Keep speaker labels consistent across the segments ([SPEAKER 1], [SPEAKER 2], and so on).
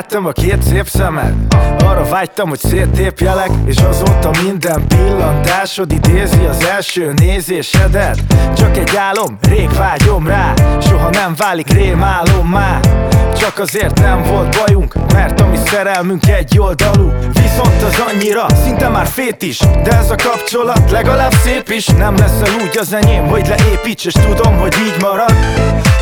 [SPEAKER 1] láttam a két szép szemed. Arra vágytam, hogy széttépjelek És azóta minden pillantásod idézi az első nézésedet. Csak egy álom, rég vágyom rá Soha nem válik már Csak azért nem volt bajunk Mert a mi szerelmünk egy oldalú. Viszont az annyira, szinte már fét is. De ez a kapcsolat legalább szép is. Nem lesz el úgy az enyém, hogy leépíts És tudom, hogy így marad.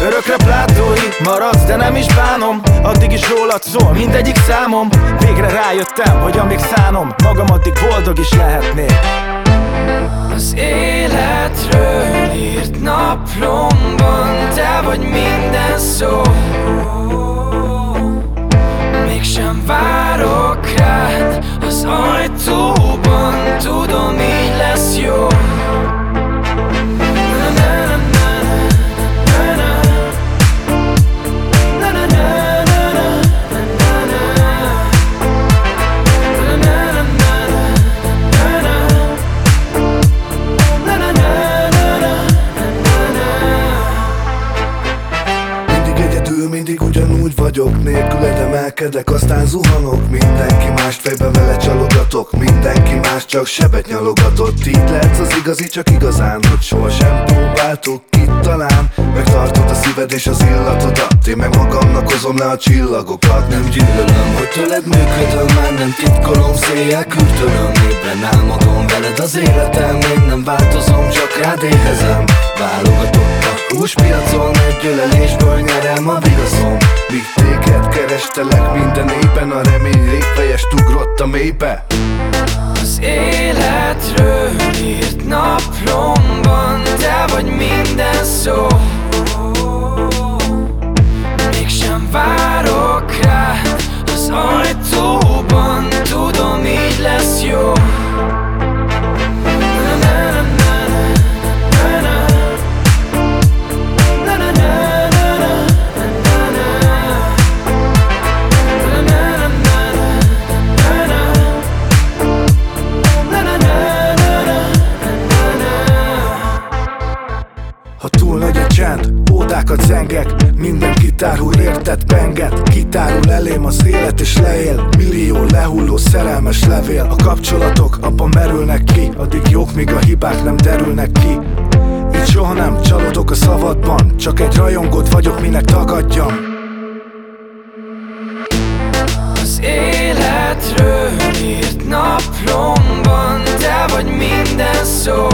[SPEAKER 1] Örökre plátói maradsz, de nem is bánom. Addig is rólad szól mindegyik számom. Végre rájöttem, hogy amíg szánom Magam addig boldog is lehetnék.
[SPEAKER 2] Az írt naplomban Te vagy minden szó. Mégsem várok rád az ajtóban Tudom így lesz jó
[SPEAKER 3] vagyok Nélküled emelkedek, aztán zuhanok. Mindenki mást fejbe vele csalogatok Mindenki más csak sebet nyalogatott. Így lehetsz az igazi, csak igazán Hogy sohasem próbáltuk itt talán. Megtartod a szíved és az illatodat Én meg magamnak hozom le a csillagokat. Nem gyűlölöm, hogy tőled működöm Már nem titkolom, széjjel küldölöm Ébren álmodom veled az életem Még nem változom, csak rád éhezem. Válogatott a húspiacon Egy ölelésből nyerem a vigaszom Míg kerestelek minden éppen A remény régfejest ugrott a mélybe.
[SPEAKER 2] Az életről írt naplomban Te vagy minden szó
[SPEAKER 1] csend, ódákat zengek Mindenki tárul értett penget. Kitárul elém az élet és leél Millió lehulló szerelmes levél. A kapcsolatok abban merülnek ki Addig jók, míg a hibák nem derülnek ki. Így soha nem csalódok a szavadban Csak egy rajongót vagyok, minek tagadjam.
[SPEAKER 2] Az életről írt naplomban Te vagy minden szó